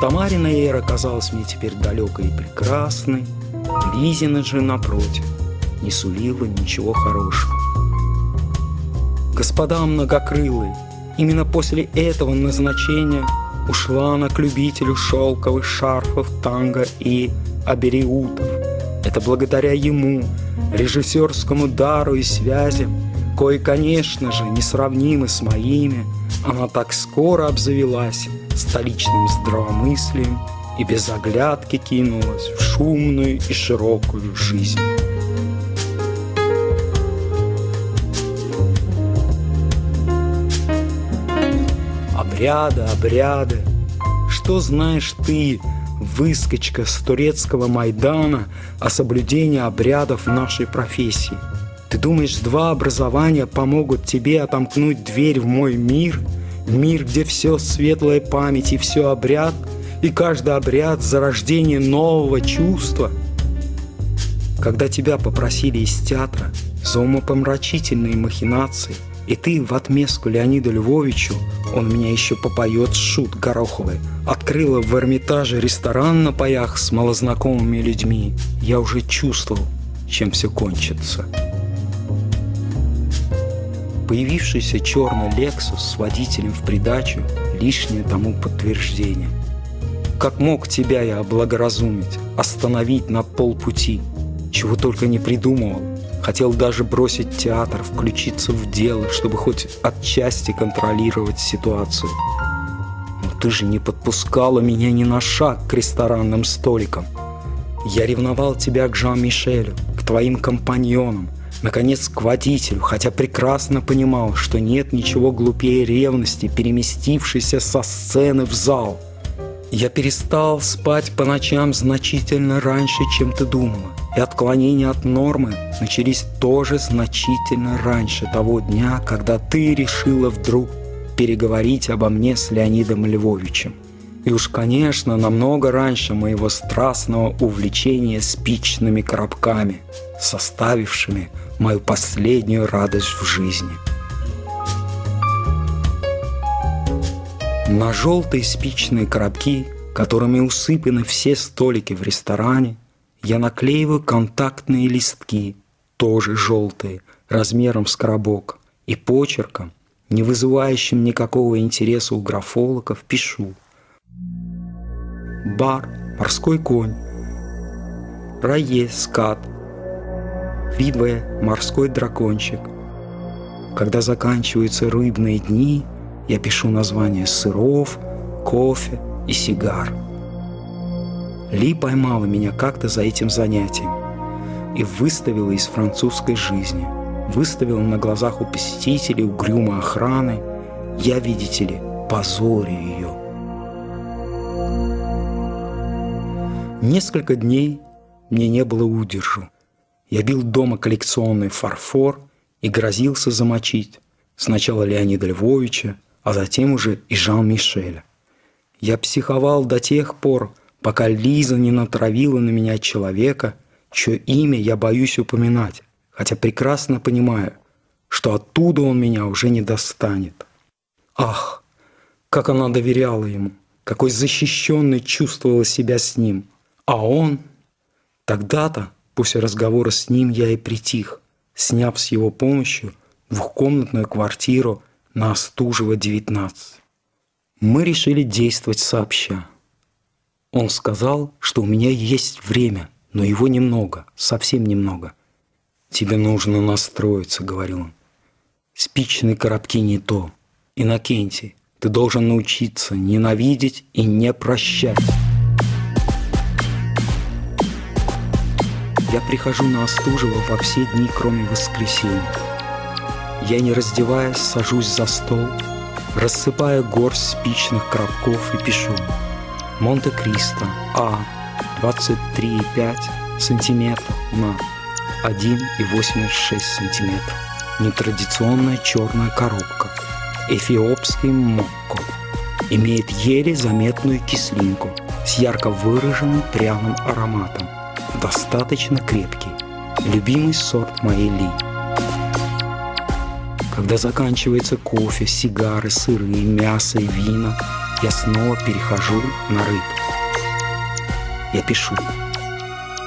Тамарина эра казалась мне теперь далекой и прекрасной, Лизина же, напротив, не сулила ничего хорошего. Господа многокрылые, именно после этого назначения ушла она к любителю шелковых шарфов, танго и абериутов. Это благодаря ему, режиссерскому дару и связям, кое, конечно же, несравнимы с моими, она так скоро обзавелась столичным здравомыслием и без оглядки кинулась в шумную и широкую жизнь. Обряды, обряды. Что знаешь ты, выскочка с турецкого Майдана, о соблюдении обрядов нашей профессии? Ты думаешь, два образования помогут тебе отомкнуть дверь в мой мир? Мир, где все светлая память и все обряд – и каждый обряд – зарождение нового чувства. Когда тебя попросили из театра за умопомрачительные махинации, и ты в отместку Леониду Львовичу, он меня еще попоет шут Гороховой, открыла в Эрмитаже ресторан на паях с малознакомыми людьми, я уже чувствовал, чем все кончится. Появившийся черный Lexus с водителем в придачу – лишнее тому подтверждение. Как мог тебя я облагоразумить, остановить на полпути? Чего только не придумывал. Хотел даже бросить театр, включиться в дело, чтобы хоть отчасти контролировать ситуацию. Но ты же не подпускала меня ни на шаг к ресторанным столикам. Я ревновал тебя к Жан-Мишелю, к твоим компаньонам, наконец, к водителю, хотя прекрасно понимал, что нет ничего глупее ревности, переместившейся со сцены в зал – я перестал спать по ночам значительно раньше, чем ты думала. И отклонения от нормы начались тоже значительно раньше того дня, когда ты решила вдруг переговорить обо мне с Леонидом Львовичем. И уж, конечно, намного раньше моего страстного увлечения спичными коробками, составившими мою последнюю радость в жизни – На желтые спичные коробки, которыми усыпаны все столики в ресторане, я наклеиваю контактные листки, тоже желтые, размером с коробок, и почерком, не вызывающим никакого интереса у графологов, пишу. Бар, морской конь, Рае, скат, Видве, морской дракончик. Когда заканчиваются рыбные дни – я пишу названия сыров, кофе и сигар. Ли поймала меня как-то за этим занятием и выставила из французской жизни. Выставила на глазах у посетителей угрюмой охраны. Я, видите ли, позорю ее. Несколько дней мне не было удержу. Я бил дома коллекционный фарфор и грозился замочить сначала Леонида Львовича, а затем уже и Жан-Мишеля. Я психовал до тех пор, пока Лиза не натравила на меня человека, чье имя я боюсь упоминать, хотя прекрасно понимаю, что оттуда он меня уже не достанет. Ах, как она доверяла ему, какой защищенной чувствовала себя с ним. А он... Тогда-то, после разговора с ним, я и притих, сняв с его помощью двухкомнатную квартиру на Остужева, 19. Мы решили действовать сообща. Он сказал, что у меня есть время, но его немного, совсем немного. «Тебе нужно настроиться», — говорил он. «Спичные коробки не то. Иннокентий, ты должен научиться ненавидеть и не прощать». Я прихожу на Остужева во все дни, кроме воскресенья. Я, не раздеваясь, сажусь за стол, рассыпая горсть спичных коробков и пишу. Монте-Кристо А 23,5 сантиметров на 1,86 сантиметров. Нетрадиционная черная коробка. Эфиопский мокко. Имеет еле заметную кислинку с ярко выраженным пряным ароматом. Достаточно крепкий. Любимый сорт моей Ли. Когда заканчивается кофе, сигары, сыры, мясо и вина, я снова перехожу на рыб. Я пишу.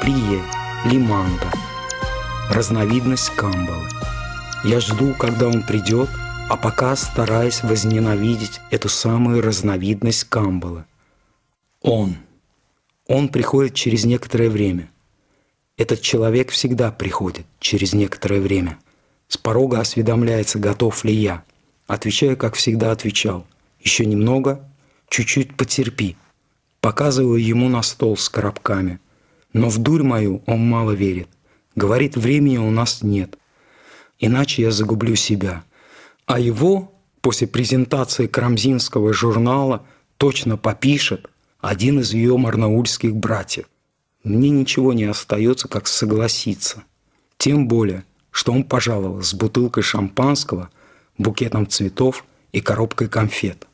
Прие, лиманда, разновидность камбалы. Я жду, когда он придет, а пока стараясь возненавидеть эту самую разновидность камбалы. Он. Он приходит через некоторое время. Этот человек всегда приходит через некоторое время. С порога осведомляется, готов ли я. Отвечаю, как всегда отвечал. Еще немного, чуть-чуть потерпи. Показываю ему на стол с коробками. Но в дурь мою он мало верит. Говорит, времени у нас нет. Иначе я загублю себя. А его после презентации Крамзинского журнала точно попишет один из ее марнаульских братьев. Мне ничего не остается, как согласиться. Тем более, что он пожаловал с бутылкой шампанского, букетом цветов и коробкой конфет.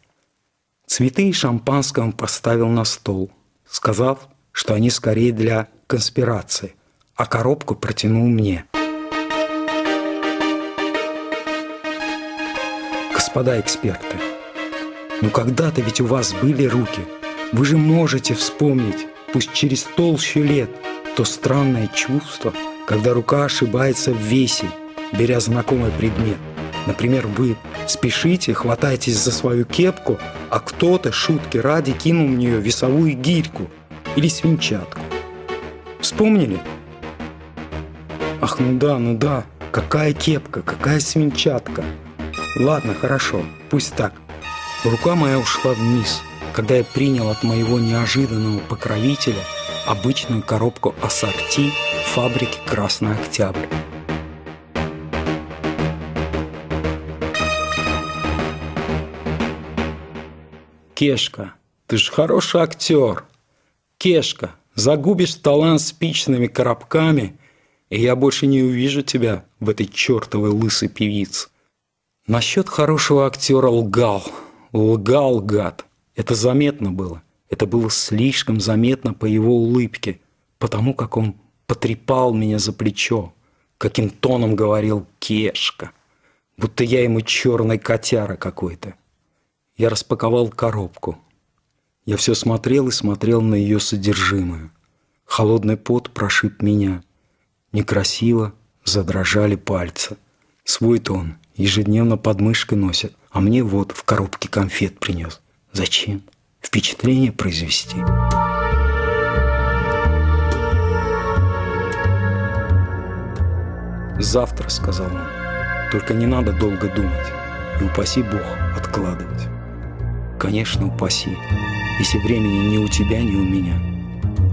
Цветы и шампанское он поставил на стол, сказав, что они скорее для конспирации, а коробку протянул мне. Господа эксперты, ну когда-то ведь у вас были руки. Вы же можете вспомнить, пусть через толщу лет, то странное чувство, когда рука ошибается в весе, беря знакомый предмет. Например, вы спешите, хватаетесь за свою кепку, а кто-то, шутки ради, кинул в нее весовую гирьку или свинчатку. Вспомнили? Ах, ну да, ну да, какая кепка, какая свинчатка. Ладно, хорошо, пусть так. Рука моя ушла вниз, когда я принял от моего неожиданного покровителя обычную коробку ассорти фабрики «Красный Октябрь». Кешка, ты же хороший актер. Кешка, загубишь талант спичными коробками, и я больше не увижу тебя в этой чертовой лысой певице. Насчет хорошего актера лгал. Лгал, гад. Это заметно было. Это было слишком заметно по его улыбке, потому как он потрепал меня за плечо, каким тоном говорил Кешка, будто я ему черный котяра какой-то. Я распаковал коробку. Я все смотрел и смотрел на ее содержимое. Холодный пот прошиб меня. Некрасиво задрожали пальцы. Свой-то он ежедневно под мышкой носит, а мне вот в коробке конфет принес. Зачем? Впечатление произвести. «Завтра», — сказал он, — «только не надо долго думать, и упаси Бог откладывать». Конечно, упаси, если времени ни у тебя, ни у меня.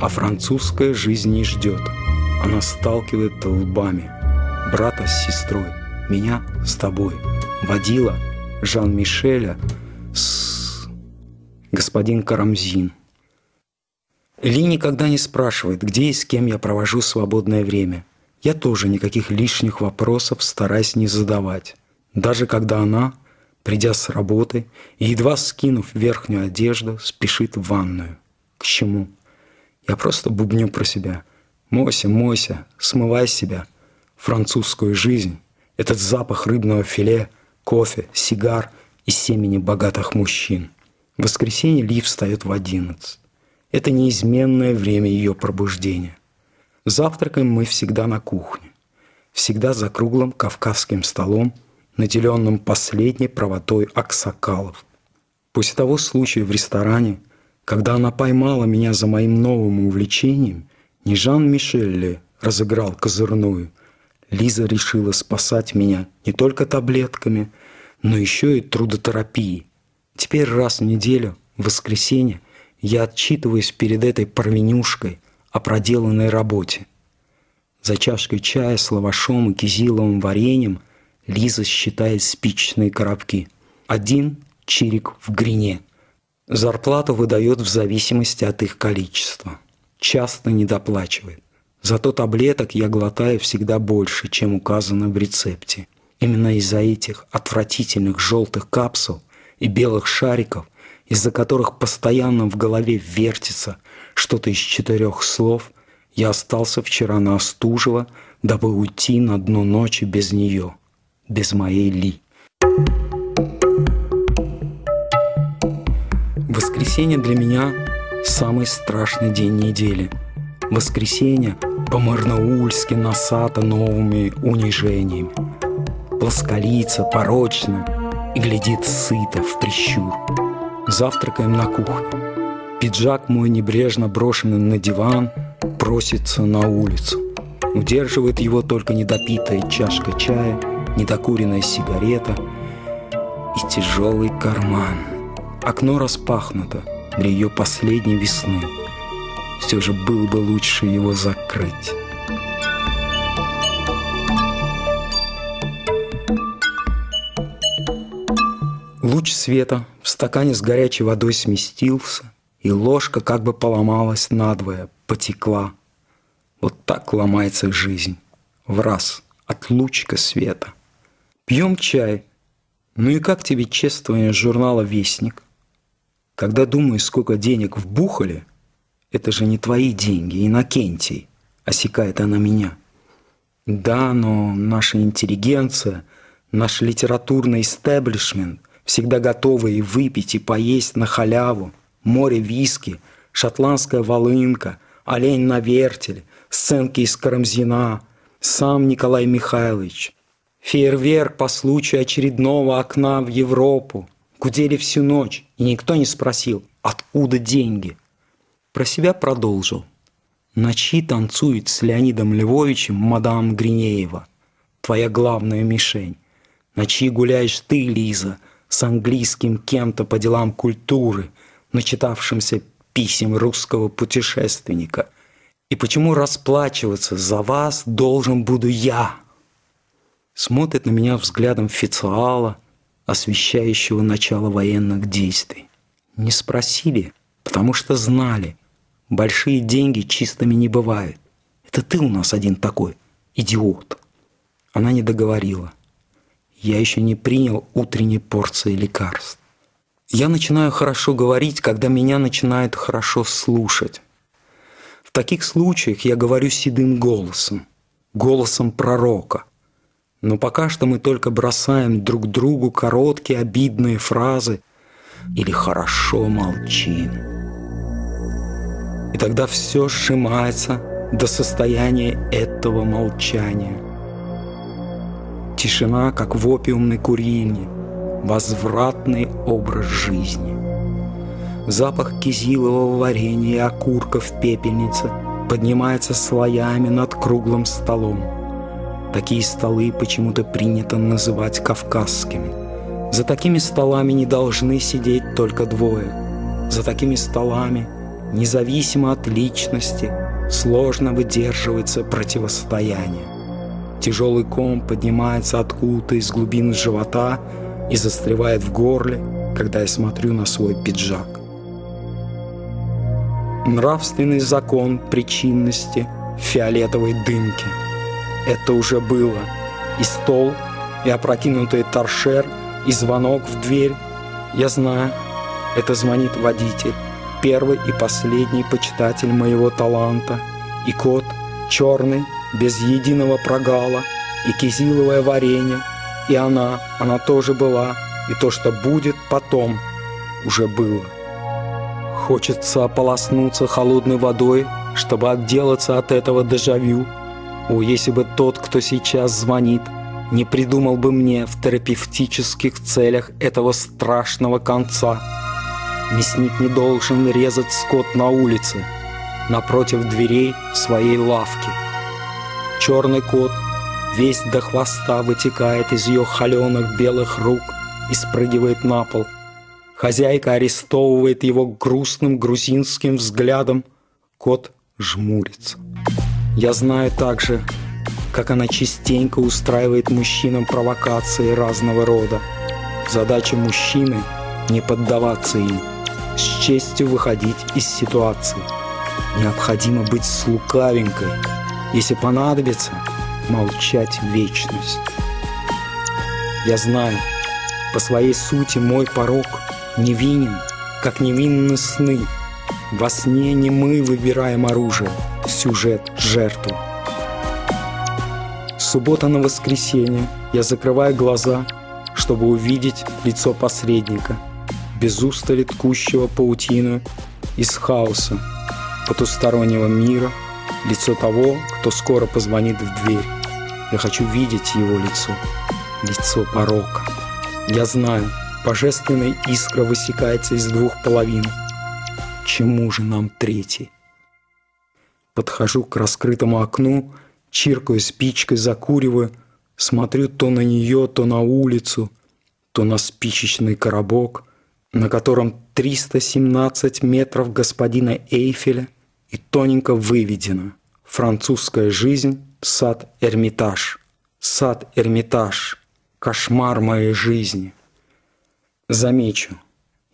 А французская жизнь не ждет. Она сталкивает лбами. Брата с сестрой, меня с тобой. Водила Жан-Мишеля господин Карамзин. Ли никогда не спрашивает, где и с кем я провожу свободное время. Я тоже никаких лишних вопросов стараюсь не задавать. Даже когда она придя с работы и, едва скинув верхнюю одежду, спешит в ванную. К чему? Я просто бубню про себя. Мойся, мойся, смывай себя. Французскую жизнь, этот запах рыбного филе, кофе, сигар и семени богатых мужчин. В воскресенье Ли встает в одиннадцать. Это неизменное время ее пробуждения. Завтракаем мы всегда на кухне. Всегда за круглым кавказским столом – наделенным последней правотой Аксакалов. После того случая в ресторане, когда она поймала меня за моим новым увлечением, не Жан-Мишель ли разыграл козырную, Лиза решила спасать меня не только таблетками, но еще и трудотерапией. Теперь раз в неделю, в воскресенье, я отчитываюсь перед этой парменюшкой о проделанной работе. За чашкой чая с лавашом и кизиловым вареньем – Лиза считает спичечные коробки. Один чирик в грине. Зарплату выдает в зависимости от их количества. Часто недоплачивает. Зато таблеток я глотаю всегда больше, чем указано в рецепте. Именно из-за этих отвратительных желтых капсул и белых шариков, из-за которых постоянно в голове вертится что-то из четырех слов, я остался вчера на Остужево, дабы уйти на дно ночи без нее – без моей Ли. Воскресенье для меня – самый страшный день недели. Воскресенье по-марнаульски насато новыми унижениями. Плосколица, порочно и глядит сыто в прищур. Завтракаем на кухне. Пиджак мой небрежно брошенный на диван просится на улицу. Удерживает его только недопитая чашка чая, недокуренная сигарета и тяжелый карман. Окно распахнуто для ее последней весны. Все же было бы лучше его закрыть. Луч света в стакане с горячей водой сместился, и ложка как бы поломалась надвое, потекла – вот так ломается жизнь. В раз от лучика света. Пьем чай. Ну и как тебе чествование журнала «Вестник»? Когда думаешь, сколько денег вбухали, это же не твои деньги, Иннокентий, осекает она меня. Да, но наша интеллигенция, наш литературный истеблишмент всегда готовы и выпить, и поесть на халяву, море виски, шотландская волынка, олень на вертеле, сценки из Карамзина, сам Николай Михайлович. Фейерверк по случаю очередного окна в Европу. Гудели всю ночь, и никто не спросил, откуда деньги. Про себя продолжил. Ночи танцует с Леонидом Львовичем мадам Гринеева, твоя главная мишень. Ночи гуляешь ты, Лиза, с английским кем-то по делам культуры, начитавшимся писем русского путешественника. И почему расплачиваться за вас должен буду я? Смотрит на меня взглядом официала, освещающего начало военных действий. Не спросили, потому что знали. Большие деньги чистыми не бывают. Это ты у нас один такой, идиот. Она не договорила. Я еще не принял утренней порции лекарств. Я начинаю хорошо говорить, когда меня начинают хорошо слушать таких случаях я говорю седым голосом, голосом пророка. Но пока что мы только бросаем друг другу короткие обидные фразы или хорошо молчим. И тогда все сжимается до состояния этого молчания. Тишина, как в опиумной курильне, возвратный образ жизни – Запах кизилового варенья и окурка в пепельнице поднимается слоями над круглым столом. Такие столы почему-то принято называть кавказскими. За такими столами не должны сидеть только двое. За такими столами, независимо от личности, сложно выдерживается противостояние. Тяжелый ком поднимается откуда-то из глубин живота и застревает в горле, когда я смотрю на свой пиджак нравственный закон причинности фиолетовой дымки. Это уже было. И стол, и опрокинутый торшер, и звонок в дверь. Я знаю, это звонит водитель, первый и последний почитатель моего таланта. И кот черный, без единого прогала, и кизиловое варенье, и она, она тоже была, и то, что будет потом, уже было. Хочется ополоснуться холодной водой, чтобы отделаться от этого дежавю. О, если бы тот, кто сейчас звонит, не придумал бы мне в терапевтических целях этого страшного конца. Мясник не должен резать скот на улице, напротив дверей своей лавки. Черный кот весь до хвоста вытекает из ее холеных белых рук и спрыгивает на пол – Хозяйка арестовывает его грустным грузинским взглядом. Кот жмурится. Я знаю также, как она частенько устраивает мужчинам провокации разного рода. Задача мужчины – не поддаваться им, с честью выходить из ситуации. Необходимо быть с если понадобится, молчать вечность. Я знаю, по своей сути мой порог – невинен, как невинны сны. Во сне не мы выбираем оружие, сюжет, жертву. Суббота на воскресенье. Я закрываю глаза, чтобы увидеть лицо посредника. без устали ткущего паутину из хаоса, потустороннего мира, лицо того, кто скоро позвонит в дверь. Я хочу видеть его лицо, лицо порока. Я знаю, божественная искра высекается из двух половин. Чему же нам третий? Подхожу к раскрытому окну, чиркаю спичкой, закуриваю, смотрю то на нее, то на улицу, то на спичечный коробок, на котором 317 метров господина Эйфеля и тоненько выведено «Французская жизнь, сад Эрмитаж, сад Эрмитаж, кошмар моей жизни». Замечу,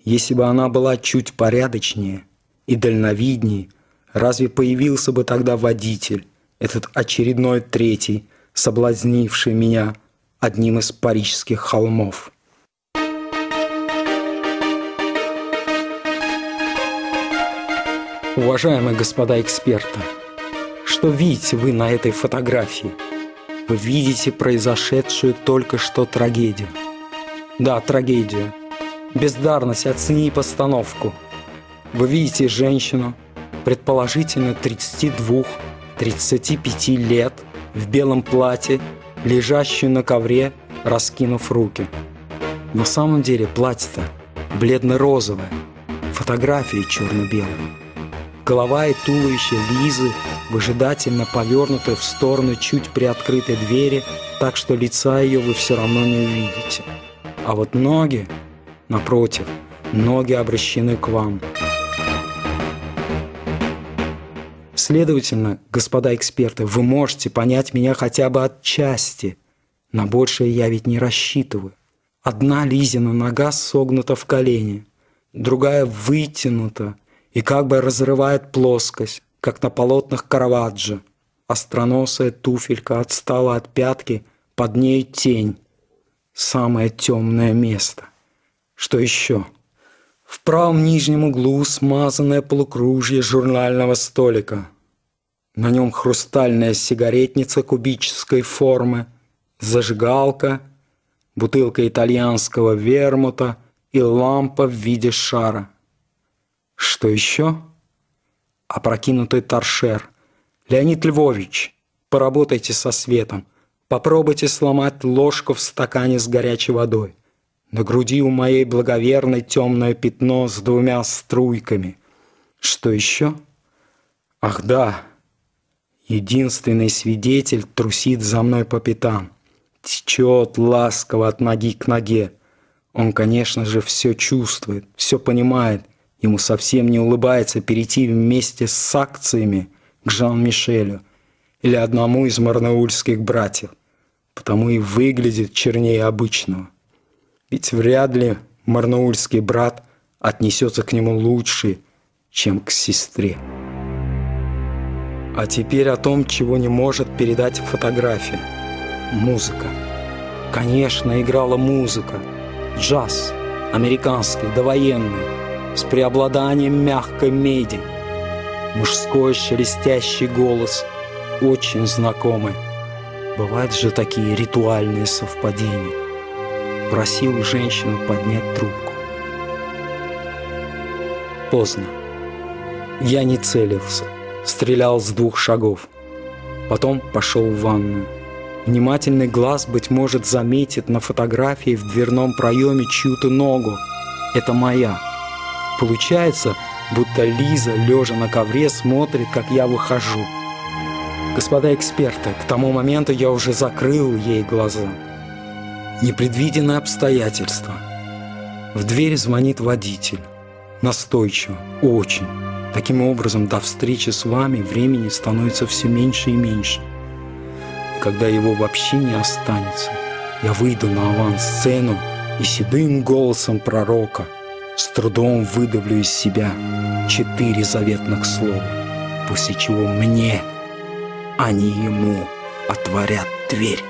если бы она была чуть порядочнее и дальновиднее, разве появился бы тогда водитель, этот очередной третий, соблазнивший меня одним из парижских холмов? Уважаемые господа эксперты, что видите вы на этой фотографии? Вы видите произошедшую только что трагедию. Да, трагедию. Бездарность, оцени постановку. Вы видите женщину, предположительно 32-35 лет, в белом платье, лежащую на ковре, раскинув руки. На самом деле платье-то бледно-розовое, фотографии черно-белые. Голова и туловище Лизы выжидательно повернуты в сторону чуть приоткрытой двери, так что лица ее вы все равно не увидите. А вот ноги, напротив, ноги обращены к вам. Следовательно, господа эксперты, вы можете понять меня хотя бы отчасти. На большее я ведь не рассчитываю. Одна Лизина нога согнута в колени, другая вытянута, и как бы разрывает плоскость, как на полотнах Караваджо. Остроносая туфелька отстала от пятки, под ней тень. Самое темное место. Что еще? В правом нижнем углу смазанное полукружье журнального столика. На нем хрустальная сигаретница кубической формы, зажигалка, бутылка итальянского вермута и лампа в виде шара – что еще? Опрокинутый торшер. Леонид Львович, поработайте со светом. Попробуйте сломать ложку в стакане с горячей водой. На груди у моей благоверной темное пятно с двумя струйками. Что еще? Ах да, единственный свидетель трусит за мной по пятам. Течет ласково от ноги к ноге. Он, конечно же, все чувствует, все понимает Ему совсем не улыбается перейти вместе с акциями к Жан-Мишелю или одному из марнаульских братьев, потому и выглядит чернее обычного. Ведь вряд ли марнаульский брат отнесется к нему лучше, чем к сестре. А теперь о том, чего не может передать фотография. Музыка. Конечно, играла музыка. Джаз. Американский, довоенный с преобладанием мягкой меди. Мужской шелестящий голос, очень знакомый. Бывают же такие ритуальные совпадения. Просил женщину поднять трубку. Поздно. Я не целился, стрелял с двух шагов. Потом пошел в ванную. Внимательный глаз, быть может, заметит на фотографии в дверном проеме чью-то ногу. Это моя. Получается, будто Лиза, лежа на ковре, смотрит, как я выхожу. Господа эксперты, к тому моменту я уже закрыл ей глаза. Непредвиденное обстоятельство. В дверь звонит водитель. Настойчиво, очень. Таким образом, до встречи с вами времени становится все меньше и меньше. И когда его вообще не останется, я выйду на авансцену и седым голосом пророка – с трудом выдавлю из себя четыре заветных слова, после чего мне, а не ему, отворят дверь.